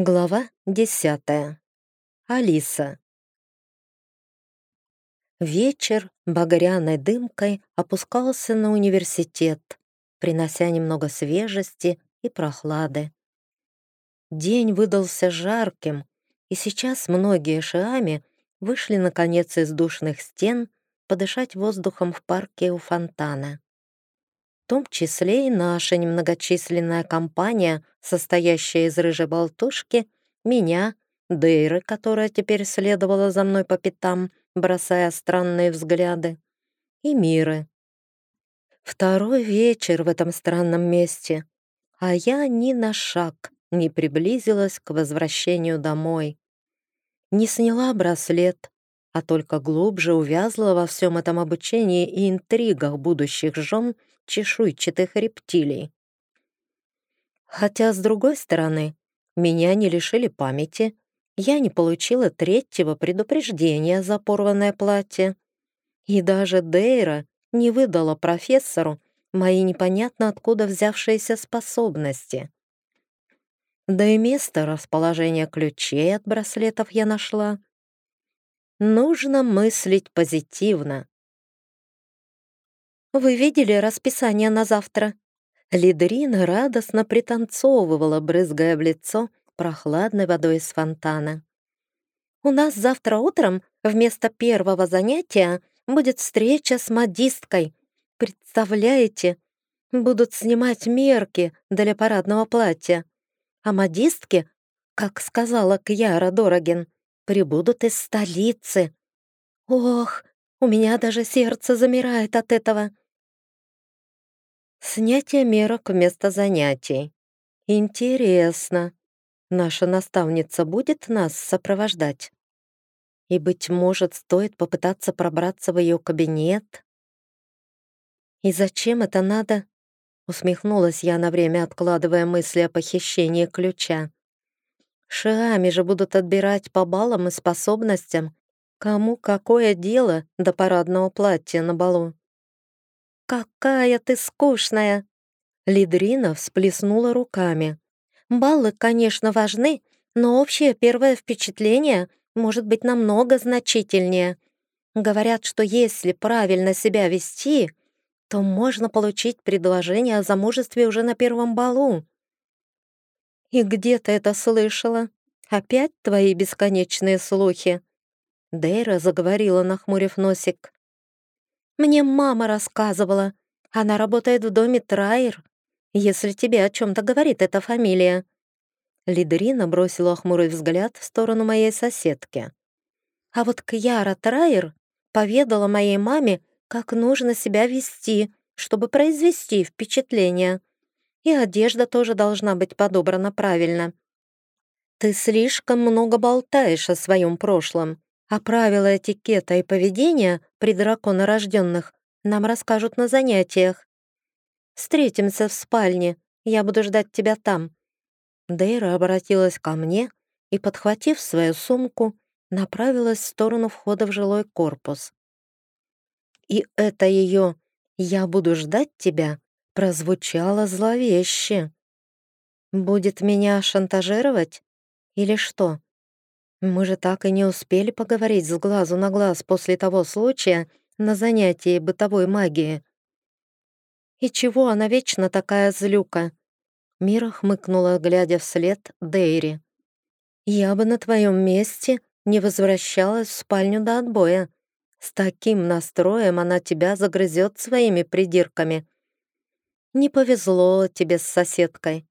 Глава десятая. Алиса. Вечер багряной дымкой опускался на университет, принося немного свежести и прохлады. День выдался жарким, и сейчас многие шиами вышли наконец из душных стен подышать воздухом в парке у фонтана том числе и наша немногочисленная компания, состоящая из рыжей болтушки, меня, Дейры, которая теперь следовала за мной по пятам, бросая странные взгляды, и Миры. Второй вечер в этом странном месте, а я ни на шаг не приблизилась к возвращению домой. Не сняла браслет, а только глубже увязла во всем этом обучении и интригах будущих жен чешуйчатых рептилий. Хотя, с другой стороны, меня не лишили памяти, я не получила третьего предупреждения за порванное платье. И даже Дейра не выдала профессору мои непонятно откуда взявшиеся способности. Да и место расположения ключей от браслетов я нашла. Нужно мыслить позитивно. «Вы видели расписание на завтра?» Лидрина радостно пританцовывала, брызгая в лицо прохладной водой из фонтана. «У нас завтра утром вместо первого занятия будет встреча с модисткой. Представляете? Будут снимать мерки для парадного платья. А модистки, как сказала Кьяра Дорогин, прибудут из столицы. Ох, у меня даже сердце замирает от этого. Снятие мерок вместо занятий. Интересно, наша наставница будет нас сопровождать? И, быть может, стоит попытаться пробраться в ее кабинет? И зачем это надо? Усмехнулась я на время, откладывая мысли о похищении ключа. Шиами же будут отбирать по баллам и способностям, Кому какое дело до парадного платья на балу? «Какая ты скучная!» Лидрина всплеснула руками. «Баллы, конечно, важны, но общее первое впечатление может быть намного значительнее. Говорят, что если правильно себя вести, то можно получить предложение о замужестве уже на первом балу». «И где ты это слышала? Опять твои бесконечные слухи?» Дейра заговорила, нахмурив носик. «Мне мама рассказывала. Она работает в доме Трайер, если тебе о чем-то говорит эта фамилия». Лидерина бросила хмурый взгляд в сторону моей соседки. А вот Кьяра Трайер поведала моей маме, как нужно себя вести, чтобы произвести впечатление. И одежда тоже должна быть подобрана правильно. «Ты слишком много болтаешь о своем прошлом», а правила этикета и поведения при драконорожденных нам расскажут на занятиях. Встретимся в спальне, я буду ждать тебя там». Дейра обратилась ко мне и, подхватив свою сумку, направилась в сторону входа в жилой корпус. И это ее «я буду ждать тебя» прозвучало зловеще. Будет меня шантажировать? Или что? Мы же так и не успели поговорить с глазу на глаз после того случая на занятии бытовой магии. И чего она вечно такая злюка? Мира хмыкнула, глядя вслед Дейри. «Я бы на твоем месте не возвращалась в спальню до отбоя. С таким настроем она тебя загрызет своими придирками. Не повезло тебе с соседкой».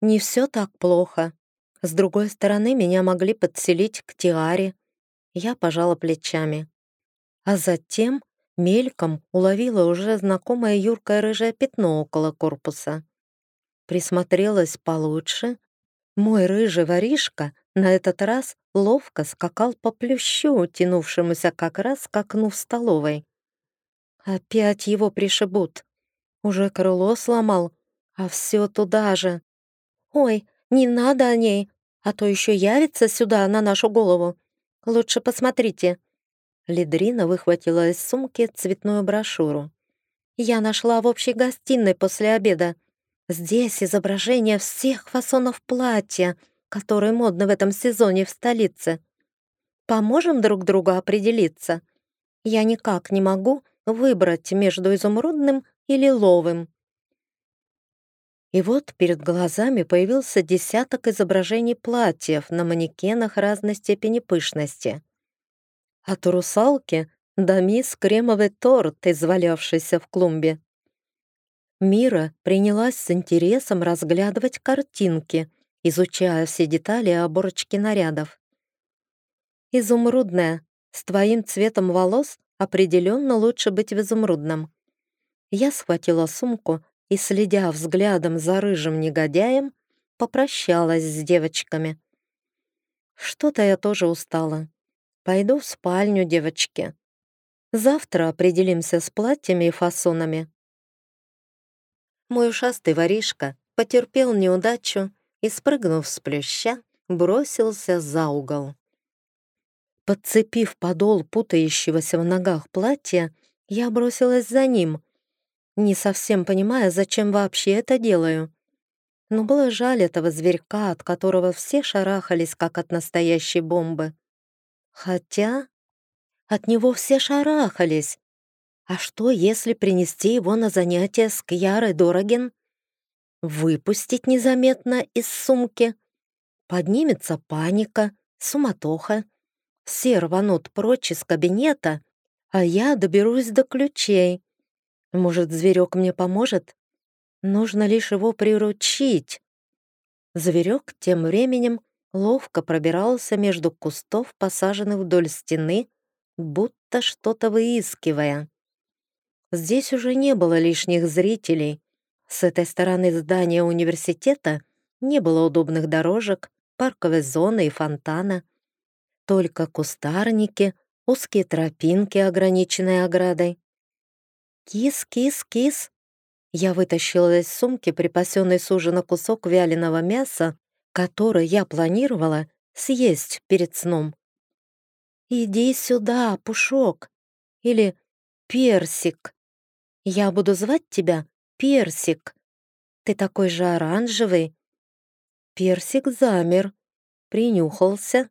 «Не все так плохо», с другой стороны, меня могли подселить к Тиаре. Я пожала плечами. А затем мельком уловила уже знакомое юркое рыжее пятно около корпуса. Присмотрелась получше. Мой рыжий воришка на этот раз ловко скакал по плющу, тянувшемуся как раз к окну в столовой. Опять его пришибут. Уже крыло сломал, а все туда же. «Ой, не надо о ней, а то еще явится сюда на нашу голову. Лучше посмотрите». Лидрина выхватила из сумки цветную брошюру. «Я нашла в общей гостиной после обеда. Здесь изображение всех фасонов платья, которые модны в этом сезоне в столице. Поможем друг другу определиться? Я никак не могу выбрать между изумрудным и лиловым. И вот перед глазами появился десяток изображений платьев на манекенах разной степени пышности. От русалки до мисс кремовый торт, извалявшийся в клумбе. Мира принялась с интересом разглядывать картинки, изучая все детали оборочки нарядов. «Изумрудная, с твоим цветом волос определенно лучше быть в изумрудном». Я схватила сумку и, следя взглядом за рыжим негодяем, попрощалась с девочками. Что-то я тоже устала. Пойду в спальню, девочки. Завтра определимся с платьями и фасонами. Мой ушастый воришка потерпел неудачу и, спрыгнув с плюща, бросился за угол. Подцепив подол путающегося в ногах платья, я бросилась за ним, не совсем понимая, зачем вообще это делаю. Но было жаль этого зверька, от которого все шарахались, как от настоящей бомбы. Хотя от него все шарахались. А что, если принести его на занятия с Кьярой Дороген? Выпустить незаметно из сумки? Поднимется паника, суматоха. Все рванут прочь из кабинета, а я доберусь до ключей. Может, зверек мне поможет? Нужно лишь его приручить. Зверек тем временем ловко пробирался между кустов, посаженных вдоль стены, будто что-то выискивая. Здесь уже не было лишних зрителей. С этой стороны здания университета не было удобных дорожек, парковой зоны и фонтана. Только кустарники, узкие тропинки, ограниченные оградой. «Кис, кис, кис!» Я вытащила из сумки припасенный с ужина кусок вяленого мяса, который я планировала съесть перед сном. «Иди сюда, Пушок!» или «Персик!» Я буду звать тебя Персик. Ты такой же оранжевый». Персик замер, принюхался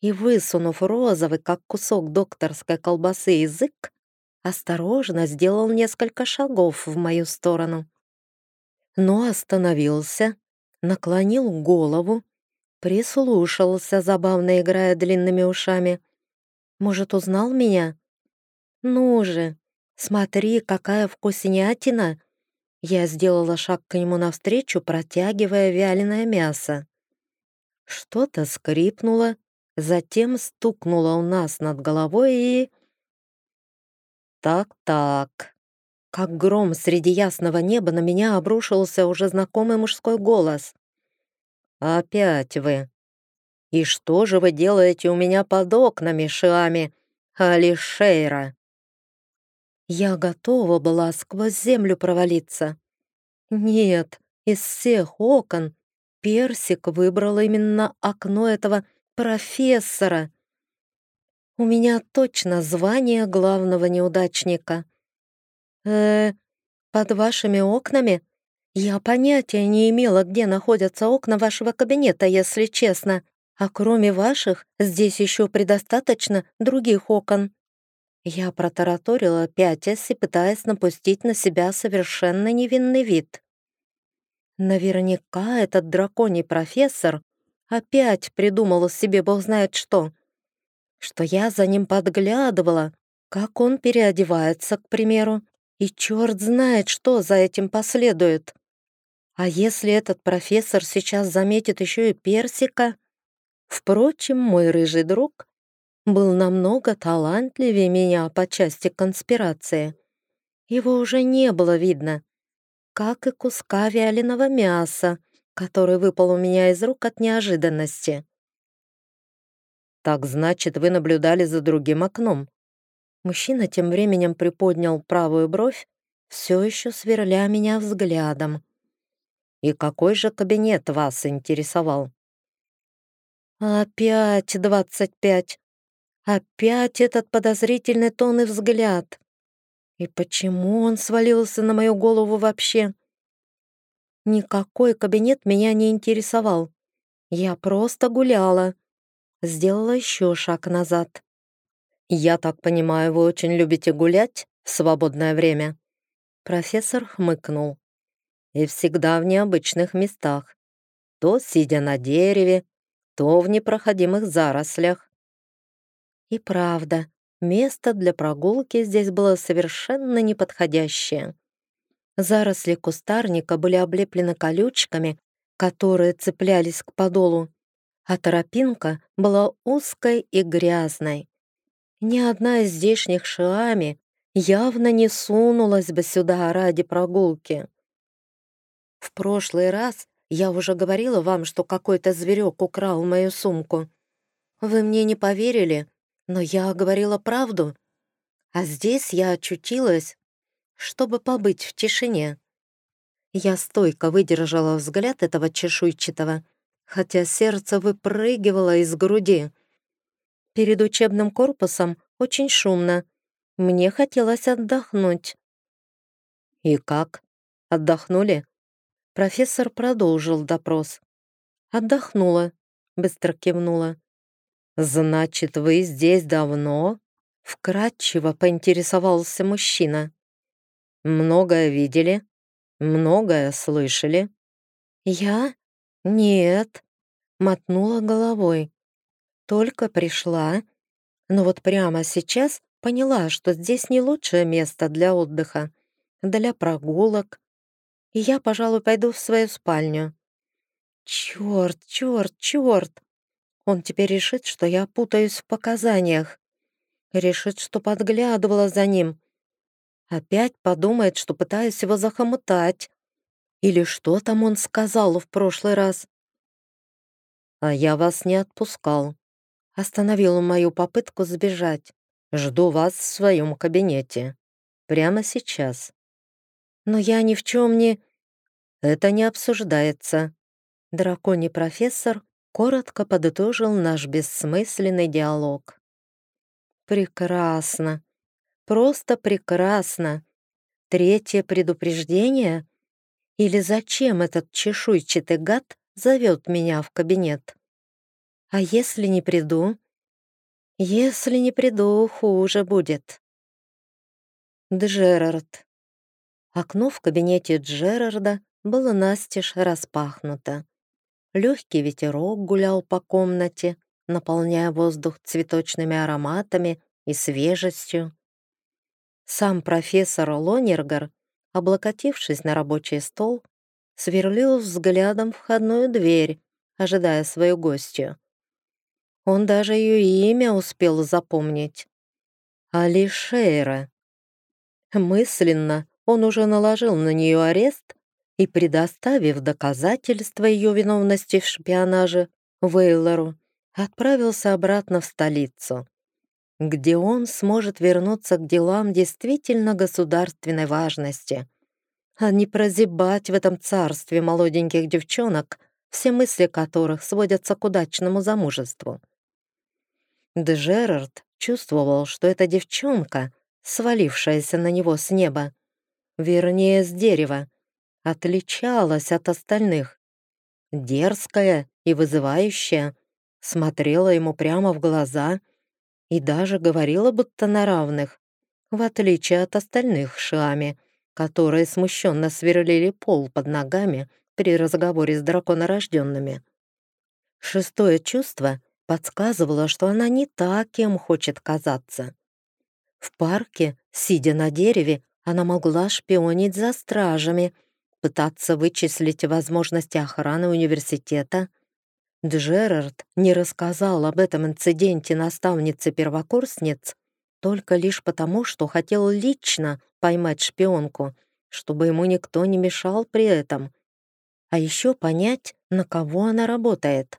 и, высунув розовый, как кусок докторской колбасы, язык, осторожно сделал несколько шагов в мою сторону. Но остановился, наклонил голову, прислушался, забавно играя длинными ушами. Может, узнал меня? Ну же, смотри, какая вкуснятина! Я сделала шаг к нему навстречу, протягивая вяленое мясо. Что-то скрипнуло, затем стукнуло у нас над головой и... Так-так. Как гром среди ясного неба на меня обрушился уже знакомый мужской голос. «Опять вы! И что же вы делаете у меня под окнами, Шиами, Алишейра?» Я готова была сквозь землю провалиться. Нет, из всех окон Персик выбрал именно окно этого профессора. У меня точно звание главного неудачника. Э, под вашими окнами? Я понятия не имела, где находятся окна вашего кабинета, если честно. А кроме ваших, здесь еще предостаточно других окон. Я протараторила, пятясь и пытаясь напустить на себя совершенно невинный вид. Наверняка этот драконий профессор опять придумал себе бог знает что — что я за ним подглядывала, как он переодевается, к примеру, и черт знает, что за этим последует. А если этот профессор сейчас заметит еще и персика? Впрочем, мой рыжий друг был намного талантливее меня по части конспирации. Его уже не было видно, как и куска вяленого мяса, который выпал у меня из рук от неожиданности. «Так значит, вы наблюдали за другим окном?» Мужчина тем временем приподнял правую бровь, все еще сверля меня взглядом. «И какой же кабинет вас интересовал?» «Опять двадцать пять! Опять этот подозрительный тон и взгляд! И почему он свалился на мою голову вообще?» Никакой кабинет меня не интересовал. Я просто гуляла. Сделала еще шаг назад. «Я так понимаю, вы очень любите гулять в свободное время?» Профессор хмыкнул. «И всегда в необычных местах. То сидя на дереве, то в непроходимых зарослях». И правда, место для прогулки здесь было совершенно неподходящее. Заросли кустарника были облеплены колючками, которые цеплялись к подолу, а тропинка была узкой и грязной. Ни одна из здешних шиами явно не сунулась бы сюда ради прогулки. В прошлый раз я уже говорила вам, что какой-то зверек украл мою сумку. Вы мне не поверили, но я говорила правду. А здесь я очутилась, чтобы побыть в тишине. Я стойко выдержала взгляд этого чешуйчатого, хотя сердце выпрыгивало из груди. Перед учебным корпусом очень шумно. Мне хотелось отдохнуть. «И как? Отдохнули?» Профессор продолжил допрос. «Отдохнула», — быстро кивнула. «Значит, вы здесь давно?» Вкратчиво поинтересовался мужчина. «Многое видели? Многое слышали?» «Я? Нет», — мотнула головой. «Только пришла, но вот прямо сейчас поняла, что здесь не лучшее место для отдыха, для прогулок, и я, пожалуй, пойду в свою спальню. Черт, черт, черт! Он теперь решит, что я путаюсь в показаниях. Решит, что подглядывала за ним. Опять подумает, что пытаюсь его захомутать. Или что там он сказал в прошлый раз? А я вас не отпускал. Остановил мою попытку сбежать. Жду вас в своем кабинете. Прямо сейчас. Но я ни в чем не... Это не обсуждается. Драконий профессор коротко подытожил наш бессмысленный диалог. Прекрасно. Просто прекрасно. Третье предупреждение? Или зачем этот чешуйчатый гад зовет меня в кабинет? А если не приду? Если не приду, хуже будет. Джерард. Окно в кабинете Джерарда было настежь распахнуто. Легкий ветерок гулял по комнате, наполняя воздух цветочными ароматами и свежестью. Сам профессор Лонергар, облокотившись на рабочий стол, сверлил взглядом входную дверь, ожидая свою гостью. Он даже ее имя успел запомнить. Алишейра. Мысленно он уже наложил на нее арест и, предоставив доказательства ее виновности в шпионаже Вейлору, отправился обратно в столицу, где он сможет вернуться к делам действительно государственной важности, а не прозябать в этом царстве молоденьких девчонок, все мысли которых сводятся к удачному замужеству. Джерард чувствовал, что эта девчонка, свалившаяся на него с неба, вернее, с дерева, отличалась от остальных. Дерзкая и вызывающая, смотрела ему прямо в глаза и даже говорила будто на равных, в отличие от остальных шами, которые смущенно сверлили пол под ногами при разговоре с драконорожденными. Шестое чувство подсказывало, что она не та, кем хочет казаться. В парке, сидя на дереве, она могла шпионить за стражами, пытаться вычислить возможности охраны университета. Джерард не рассказал об этом инциденте наставнице-первокурсниц только лишь потому, что хотел лично поймать шпионку, чтобы ему никто не мешал при этом. А еще понять, на кого она работает.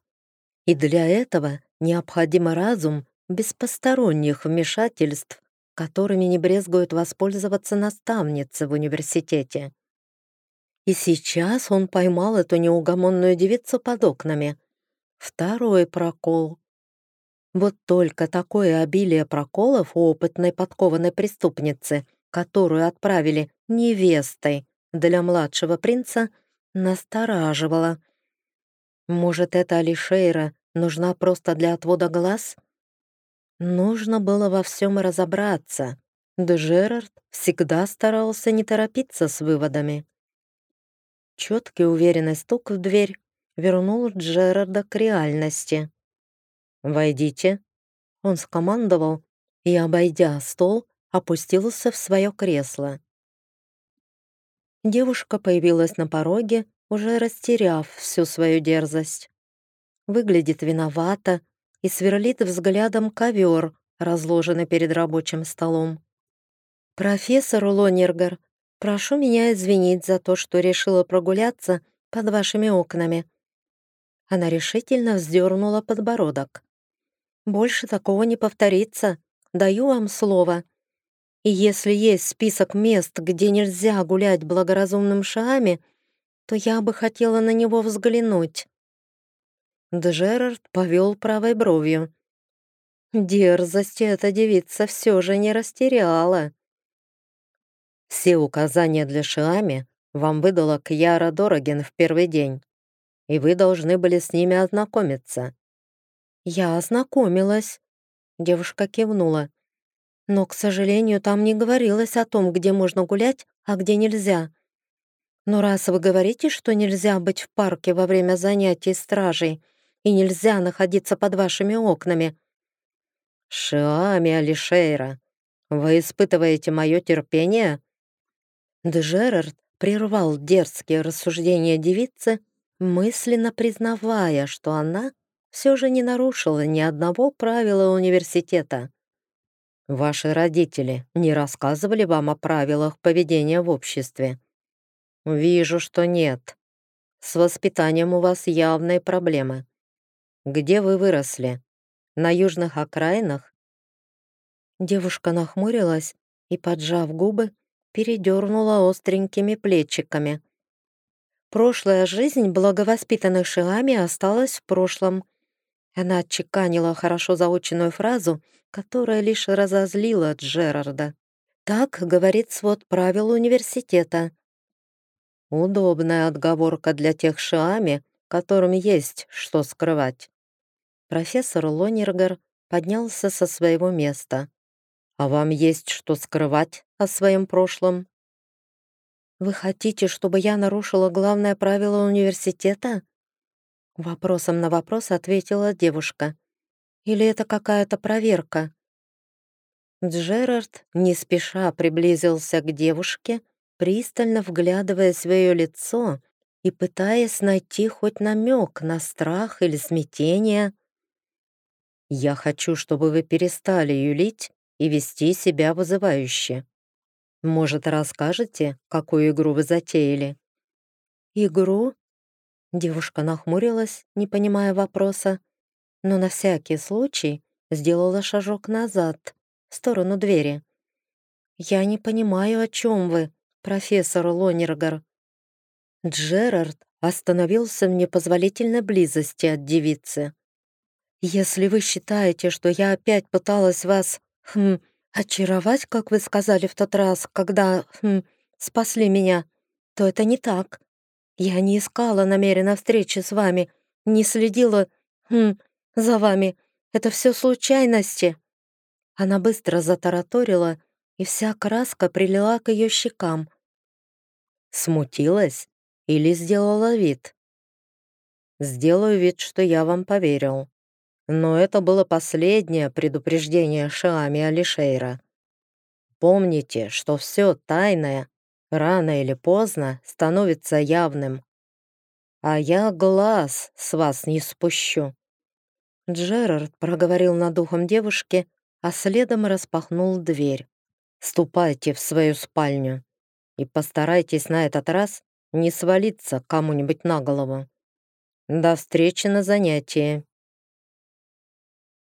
И для этого необходим разум без посторонних вмешательств которыми не брезгуют воспользоваться наставницы в университете. И сейчас он поймал эту неугомонную девицу под окнами. Второй прокол. Вот только такое обилие проколов у опытной подкованной преступницы, которую отправили невестой для младшего принца, настораживало. Может, эта Алишейра нужна просто для отвода глаз? Нужно было во всем разобраться. Джерард всегда старался не торопиться с выводами. Четкий уверенный стук в дверь вернул Джерарда к реальности. «Войдите», — он скомандовал и, обойдя стол, опустился в свое кресло. Девушка появилась на пороге, уже растеряв всю свою дерзость. Выглядит виновата и сверлит взглядом ковер, разложенный перед рабочим столом. «Профессор Лонергар, прошу меня извинить за то, что решила прогуляться под вашими окнами». Она решительно вздернула подбородок. «Больше такого не повторится, даю вам слово. И если есть список мест, где нельзя гулять благоразумным шагами, то я бы хотела на него взглянуть». Джерард повел правой бровью. Дерзости эта девица все же не растеряла. Все указания для Шиами вам выдала Кьяра Дороген в первый день, и вы должны были с ними ознакомиться. Я ознакомилась. Девушка кивнула. Но, к сожалению, там не говорилось о том, где можно гулять, а где нельзя. Но раз вы говорите, что нельзя быть в парке во время занятий стражей и нельзя находиться под вашими окнами... Шиами Алишейра, вы испытываете мое терпение? Джерард прервал дерзкие рассуждения девицы, мысленно признавая, что она все же не нарушила ни одного правила университета. Ваши родители не рассказывали вам о правилах поведения в обществе? Вижу, что нет. С воспитанием у вас явные проблемы. Где вы выросли? На южных окраинах? Девушка нахмурилась и, поджав губы, передернула остренькими плечиками. Прошлая жизнь благовоспитанных Шиами осталась в прошлом. Она отчеканила хорошо заученную фразу, которая лишь разозлила Джерарда. Так говорит свод правил университета. Удобная отговорка для тех Шиами, которым есть что скрывать. Профессор Лонергер поднялся со своего места. «А вам есть что скрывать о своем прошлом?» «Вы хотите, чтобы я нарушила главное правило университета?» Вопросом на вопрос ответила девушка. «Или это какая-то проверка?» Джерард не спеша приблизился к девушке, пристально вглядываясь в ее лицо и пытаясь найти хоть намек на страх или смятение. «Я хочу, чтобы вы перестали юлить и вести себя вызывающе. Может, расскажете, какую игру вы затеяли?» «Игру?» Девушка нахмурилась, не понимая вопроса, но на всякий случай сделала шажок назад, в сторону двери. «Я не понимаю, о чем вы, профессор Лонергар». Джерард остановился в непозволительной близости от девицы. «Если вы считаете, что я опять пыталась вас, хм, очаровать, как вы сказали в тот раз, когда, хм, спасли меня, то это не так. Я не искала намеренно встречи с вами, не следила, хм, за вами. Это все случайности». Она быстро затараторила, и вся краска прилила к ее щекам. Смутилась или сделала вид? Сделаю вид, что я вам поверил. Но это было последнее предупреждение Шаами Алишейра. Помните, что все тайное рано или поздно становится явным. А я глаз с вас не спущу. Джерард проговорил над ухом девушки, а следом распахнул дверь. «Ступайте в свою спальню и постарайтесь на этот раз не свалиться кому-нибудь на голову. До встречи на занятии».